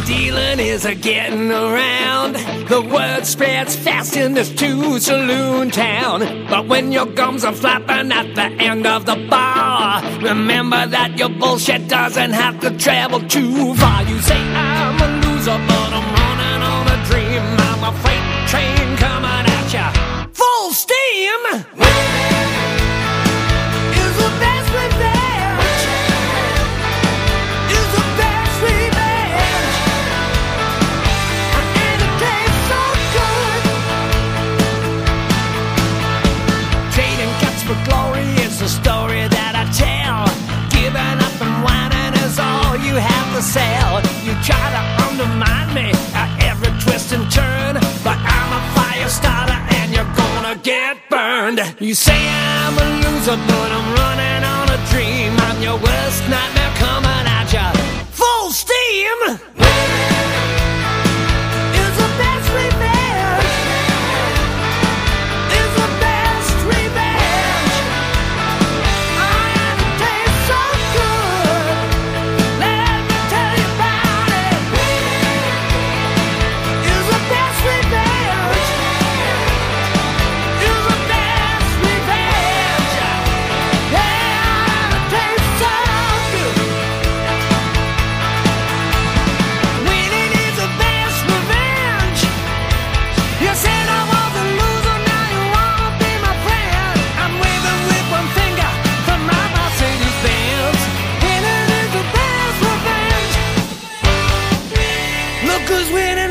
dealing is a getting around. The word spreads fast in this two saloon town. But when your gums are flapping at the end of the bar, remember that your bullshit doesn't have to travel too far. You say learned. You say I'm a loser, but I'm running on a dream. I'm your worst nightmare coming at ya. Full steam! Cause when